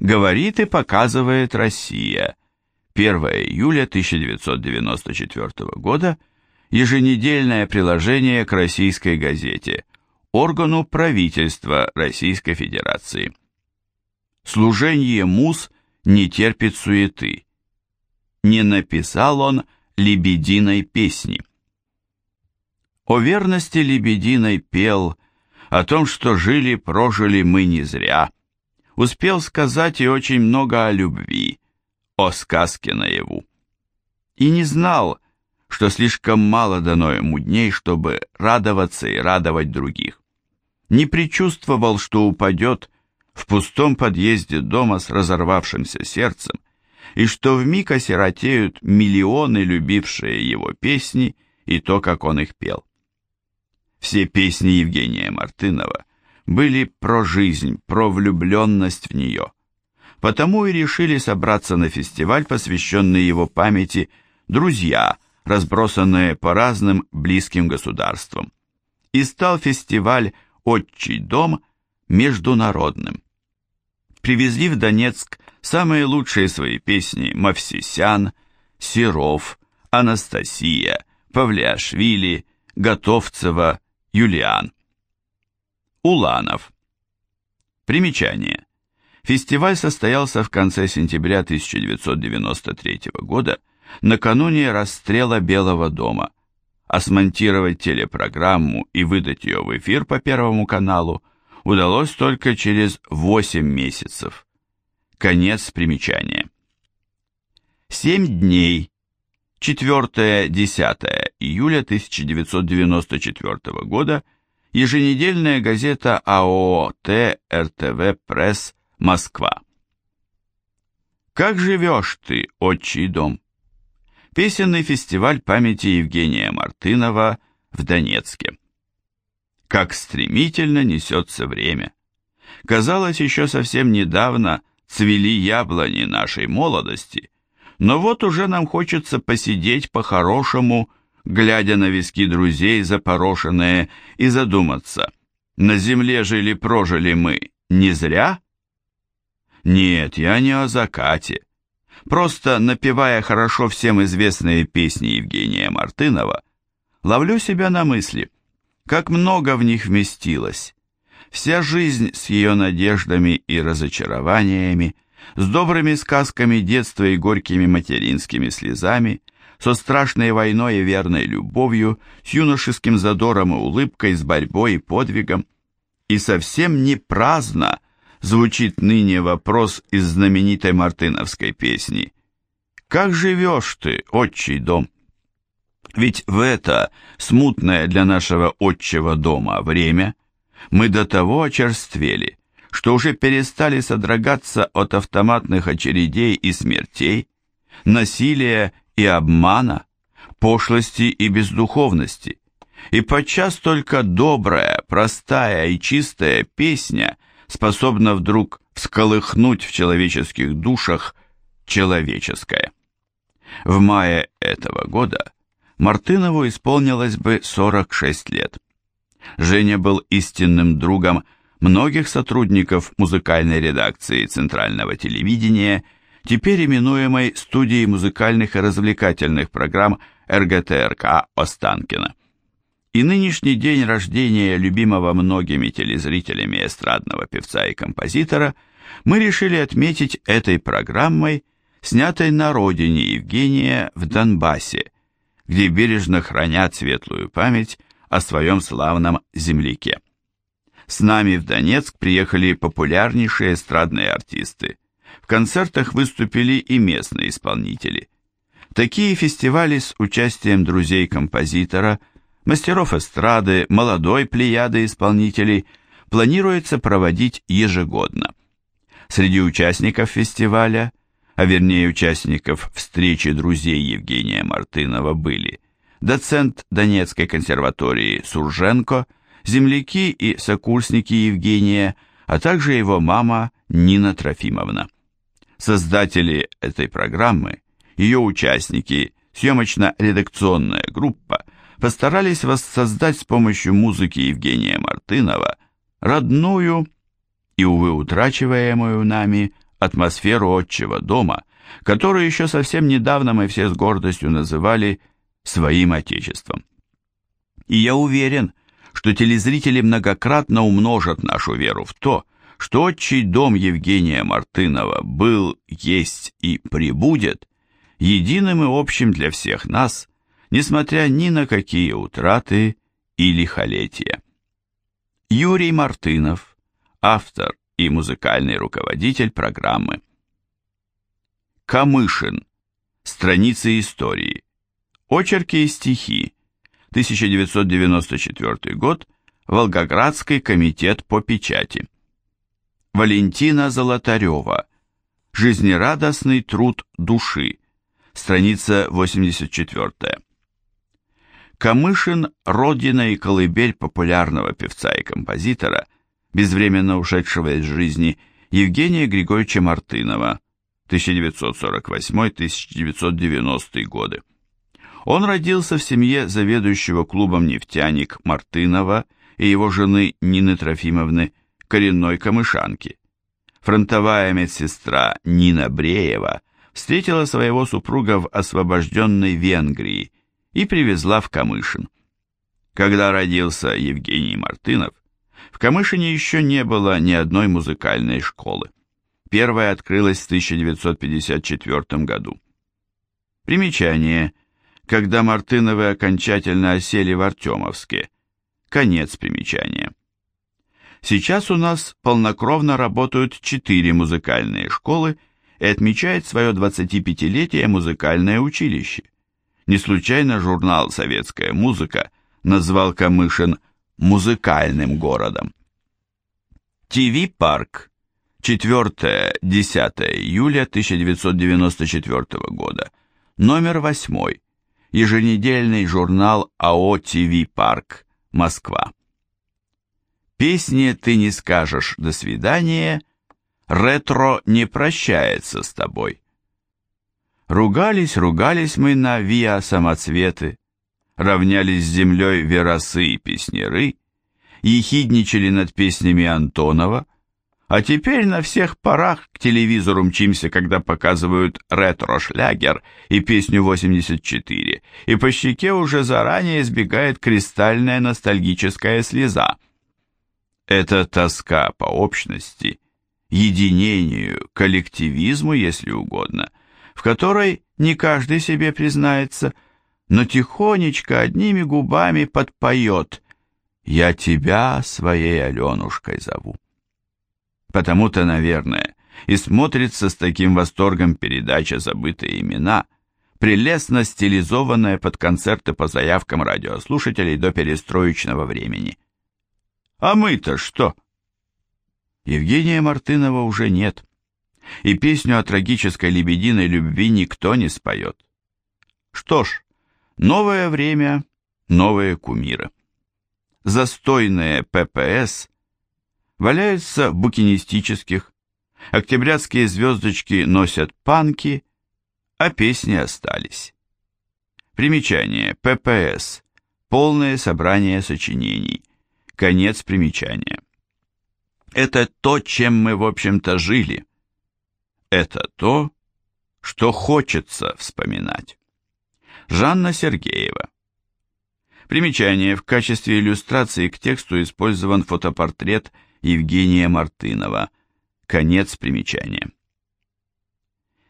Говорит и показывает Россия. 1 июля 1994 года. Еженедельное приложение к российской газете, органу правительства Российской Федерации. Служение мус не терпит суеты. Не написал он лебединой песни. О верности лебединой пел, о том, что жили-прожили мы не зря. Успел сказать и очень много о любви, о сказке наяву. И не знал, что слишком мало дано ему дней, чтобы радоваться и радовать других. Не предчувствовал, что упадет в пустом подъезде дома с разорвавшимся сердцем, и что вмиг осиротеют миллионы, любившие его песни и то, как он их пел. Все песни Евгения Мартынова были про жизнь, про влюбленность в нее. Потому и решили собраться на фестиваль, посвященный его памяти «Друзья», разбросанные по разным близким государствам. И стал фестиваль «Отчий дом» международным. Привезли в Донецк самые лучшие свои песни Мавсисян, Серов, Анастасия, Павлиашвили, Готовцева, Юлиан. Уланов. Примечание. Фестиваль состоялся в конце сентября 1993 года, накануне расстрела Белого дома, а смонтировать телепрограмму и выдать ее в эфир по Первому каналу удалось только через 8 месяцев. Конец примечания. Семь дней, 4-10 июля 1994 года, еженедельная газета АОТ РТВ Пресс Москва. Как живешь ты, отчий дом? Песенный фестиваль памяти Евгения Мартынова в Донецке. Как стремительно несется время. Казалось, еще совсем недавно цвели яблони нашей молодости, но вот уже нам хочется посидеть по-хорошему, глядя на виски друзей запорошенные, и задуматься, на земле жили-прожили мы не зря? Нет, я не о закате. Просто напевая хорошо всем известные песни Евгения Мартынова, ловлю себя на мысли, как много в них вместилось. Вся жизнь с ее надеждами и разочарованиями, с добрыми сказками детства и горькими материнскими слезами, со страшной войной и верной любовью, с юношеским задором и улыбкой, с борьбой и подвигом. И совсем не праздно, звучит ныне вопрос из знаменитой мартыновской песни «Как живешь ты, отчий дом?» Ведь в это смутное для нашего отчего дома время мы до того очерствели, что уже перестали содрогаться от автоматных очередей и смертей, насилия и обмана, пошлости и бездуховности, и подчас только добрая, простая и чистая песня – способна вдруг всколыхнуть в человеческих душах человеческое. В мае этого года Мартынову исполнилось бы 46 лет. Женя был истинным другом многих сотрудников музыкальной редакции Центрального телевидения, теперь именуемой студией музыкальных и развлекательных программ РГТРК Останкина и нынешний день рождения любимого многими телезрителями эстрадного певца и композитора мы решили отметить этой программой, снятой на родине Евгения в Донбассе, где бережно хранят светлую память о своем славном земляке. С нами в Донецк приехали популярнейшие эстрадные артисты. Концертах выступили и местные исполнители. Такие фестивали с участием друзей композитора – мастеров эстрады, молодой плеяды исполнителей планируется проводить ежегодно. Среди участников фестиваля, а вернее участников встречи друзей Евгения Мартынова были доцент Донецкой консерватории Сурженко, земляки и сокурсники Евгения, а также его мама Нина Трофимовна. Создатели этой программы, ее участники, съемочно-редакционная группа – постарались воссоздать с помощью музыки Евгения Мартынова родную и, увы, утрачиваемую нами атмосферу отчего дома, которую еще совсем недавно мы все с гордостью называли своим отечеством. И я уверен, что телезрители многократно умножат нашу веру в то, что отчий дом Евгения Мартынова был, есть и прибудет единым и общим для всех нас, несмотря ни на какие утраты и лихолетия. Юрий Мартынов, автор и музыкальный руководитель программы. Камышин. Страницы истории. Очерки и стихи. 1994 год. Волгоградский комитет по печати. Валентина Золотарева. Жизнерадостный труд души. Страница 84. Камышин – родина и колыбель популярного певца и композитора, безвременно ушедшего из жизни Евгения Григорьевича Мартынова, 1948-1990 годы. Он родился в семье заведующего клубом «Нефтяник» Мартынова и его жены Нины Трофимовны, коренной камышанки. Фронтовая медсестра Нина Бреева встретила своего супруга в освобожденной Венгрии и привезла в Камышин. Когда родился Евгений Мартынов, в Камышине еще не было ни одной музыкальной школы. Первая открылась в 1954 году. Примечание. Когда Мартыновы окончательно осели в Артемовске. Конец примечания. Сейчас у нас полнокровно работают четыре музыкальные школы и отмечает свое 25-летие музыкальное училище. Не случайно журнал «Советская музыка» назвал Камышин музыкальным городом. ТВ-парк 4-10 июля 1994 года. Номер 8. Еженедельный журнал АО ТВ Парк. Москва. Песни «Ты не скажешь до свидания» ретро не прощается с тобой. Ругались, ругались мы на виа самоцветы, равнялись с землей веросы и песнеры, ехидничали над песнями Антонова, а теперь на всех парах к телевизору мчимся, когда показывают ретро-шлягер и песню 84, и по щеке уже заранее избегает кристальная ностальгическая слеза. Это тоска по общности, единению, коллективизму, если угодно, в которой не каждый себе признается, но тихонечко одними губами подпоет «Я тебя своей Аленушкой зову». Потому-то, наверное, и смотрится с таким восторгом передача «Забытые имена», прелестно стилизованная под концерты по заявкам радиослушателей до перестроечного времени. А мы-то что? Евгения Мартынова уже нет, и песню о трагической лебединой любви никто не споет. Что ж, новое время, новые кумиры. Застойные ППС валяются в букинистических, октябрятские звездочки носят панки, а песни остались. Примечание. ППС. Полное собрание сочинений. Конец примечания. Это то, чем мы, в общем-то, жили. Это то, что хочется вспоминать. Жанна Сергеева. Примечание. В качестве иллюстрации к тексту использован фотопортрет Евгения Мартынова. Конец примечания.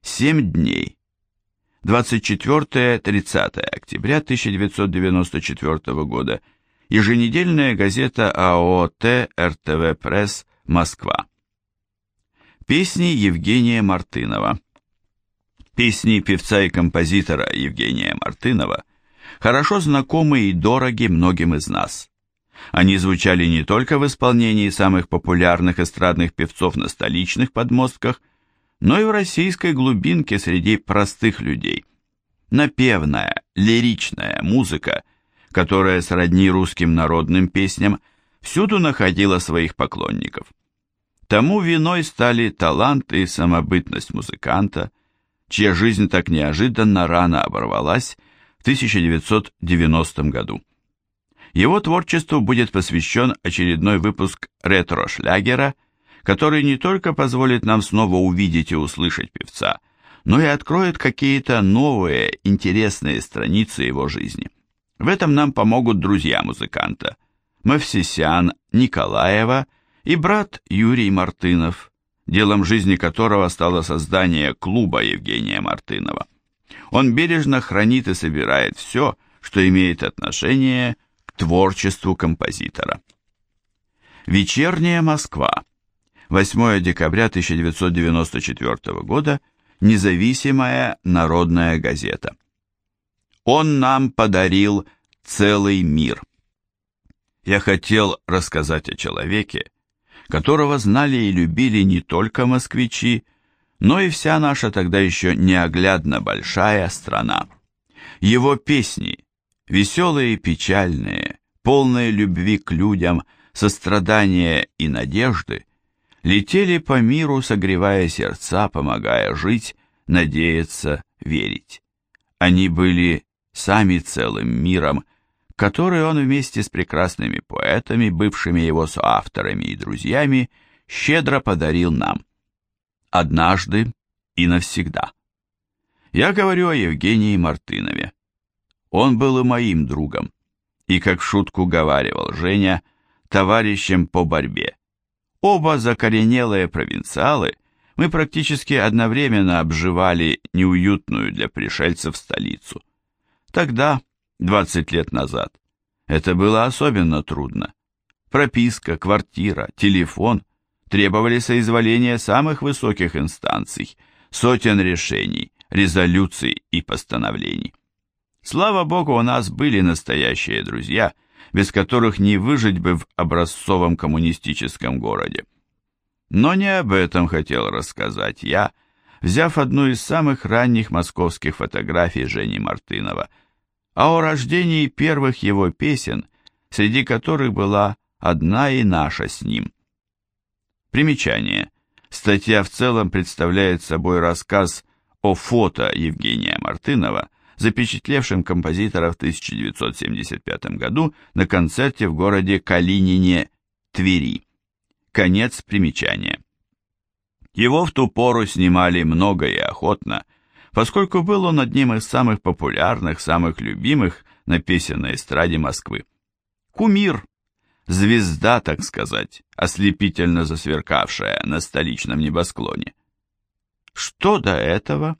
Семь дней. 24-30 октября 1994 года. Еженедельная газета АОТ РТВ Пресс Москва. Песни Евгения Мартынова. Песни певца и композитора Евгения Мартынова хорошо знакомы и дороги многим из нас. Они звучали не только в исполнении самых популярных эстрадных певцов на столичных подмостках, но и в российской глубинке среди простых людей. Напевная, лиричная музыка, которая сродни русским народным песням, всюду находила своих поклонников. Тому виной стали талант и самобытность музыканта, чья жизнь так неожиданно рано оборвалась в 1990 году. Его творчеству будет посвящен очередной выпуск ретро-шлягера, который не только позволит нам снова увидеть и услышать певца, но и откроет какие-то новые, интересные страницы его жизни. В этом нам помогут друзья музыканта – Мавсисян, Николаева и брат Юрий Мартынов, делом жизни которого стало создание клуба Евгения Мартынова. Он бережно хранит и собирает все, что имеет отношение к творчеству композитора. Вечерняя Москва. 8 декабря 1994 года. Независимая народная газета. Он нам подарил целый мир. Я хотел рассказать о человеке, которого знали и любили не только москвичи, но и вся наша тогда еще неоглядно большая страна. Его песни, веселые и печальные, полные любви к людям, сострадания и надежды, летели по миру, согревая сердца, помогая жить, надеяться, верить. Они были сами целым миром, который он вместе с прекрасными поэтами, бывшими его соавторами и друзьями, щедро подарил нам. Однажды и навсегда. Я говорю о Евгении Мартынове. Он был и моим другом, и, как в шутку говаривал Женя, товарищем по борьбе. Оба закоренелые провинциалы, мы практически одновременно обживали неуютную для пришельцев столицу. Тогда, 20 лет назад, это было особенно трудно. Прописка, квартира, телефон требовали соизволения самых высоких инстанций, сотен решений, резолюций и постановлений. Слава богу, у нас были настоящие друзья, без которых не выжить бы в образцовом коммунистическом городе. Но не об этом хотел рассказать я, взяв одну из самых ранних московских фотографий Жени Мартынова – а о рождении первых его песен, среди которых была одна и наша с ним. Примечание. Статья в целом представляет собой рассказ о фото Евгения Мартынова, запечатлевшем композитора в 1975 году на концерте в городе Калинине, Твери. Конец примечания. Его в ту пору снимали много и охотно, поскольку был он одним из самых популярных, самых любимых на песенной эстраде Москвы. Кумир, звезда, так сказать, ослепительно засверкавшая на столичном небосклоне. Что до этого?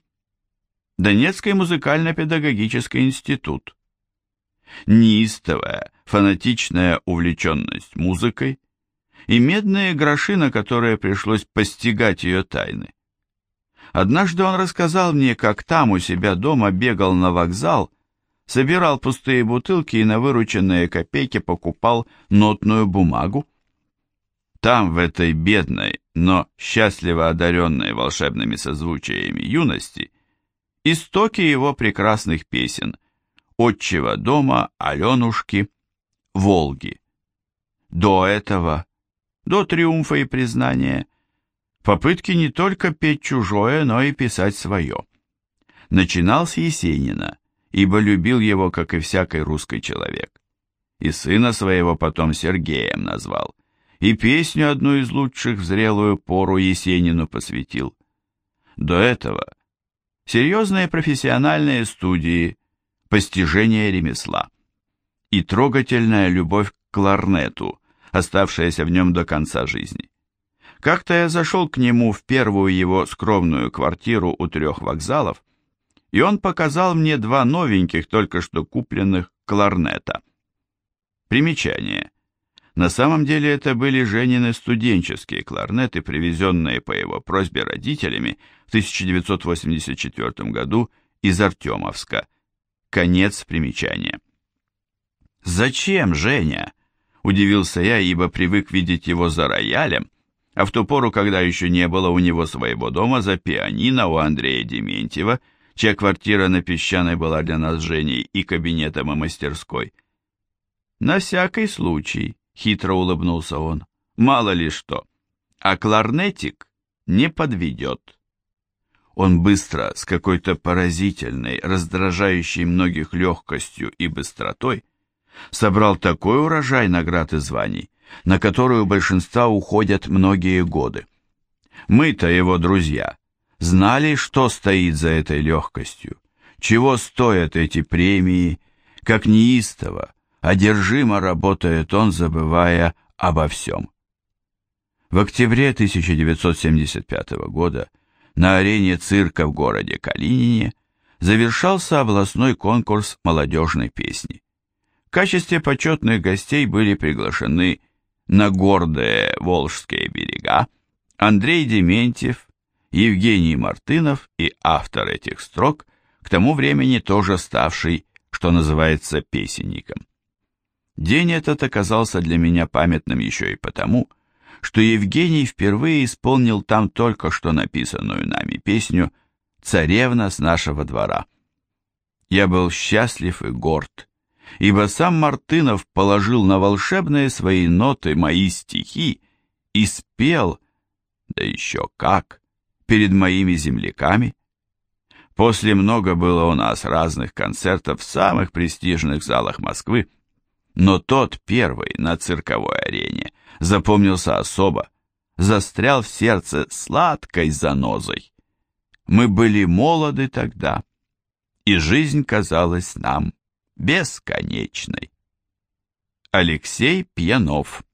Донецкий музыкально-педагогический институт. Неистовая, фанатичная увлеченность музыкой и медные гроши, на которые пришлось постигать ее тайны. Однажды он рассказал мне, как там у себя дома бегал на вокзал, собирал пустые бутылки и на вырученные копейки покупал нотную бумагу. Там, в этой бедной, но счастливо одаренной волшебными созвучиями юности, истоки его прекрасных песен «Отчего дома», «Аленушки», «Волги». До этого, до триумфа и признания, Попытки не только петь чужое, но и писать свое. Начинал с Есенина, ибо любил его, как и всякий русский человек. И сына своего потом Сергеем назвал, и песню одну из лучших в зрелую пору Есенину посвятил. До этого серьезные профессиональные студии, постижение ремесла и трогательная любовь к кларнету, оставшаяся в нем до конца жизни. Как-то я зашел к нему в первую его скромную квартиру у трех вокзалов, и он показал мне два новеньких, только что купленных кларнета. Примечание. На самом деле это были Женины студенческие кларнеты, привезенные по его просьбе родителями в 1984 году из Артемовска. Конец примечания. «Зачем, Женя?» – удивился я, ибо привык видеть его за роялем, а в ту пору, когда еще не было у него своего дома, за пианино у Андрея Дементьева, чья квартира на Песчаной была для нас Женей и кабинетом и мастерской. «На всякий случай», — хитро улыбнулся он, — «мало ли что, а кларнетик не подведет». Он быстро, с какой-то поразительной, раздражающей многих легкостью и быстротой, собрал такой урожай наград и званий, на которую у большинства уходят многие годы. Мы-то, его друзья, знали, что стоит за этой легкостью, чего стоят эти премии, как неистово, одержимо работает он, забывая обо всем. В октябре 1975 года на арене цирка в городе Калинине завершался областной конкурс молодежной песни. В качестве почетных гостей были приглашены на гордые Волжские берега Андрей Дементьев, Евгений Мартынов и автор этих строк, к тому времени тоже ставший, что называется, песенником. День этот оказался для меня памятным еще и потому, что Евгений впервые исполнил там только что написанную нами песню «Царевна с нашего двора». Я был счастлив и горд, ибо сам Мартынов положил на волшебные свои ноты мои стихи и спел, да еще как, перед моими земляками. После много было у нас разных концертов в самых престижных залах Москвы, но тот первый на цирковой арене запомнился особо, застрял в сердце сладкой занозой. Мы были молоды тогда, и жизнь казалась нам бесконечной. Алексей Пьянов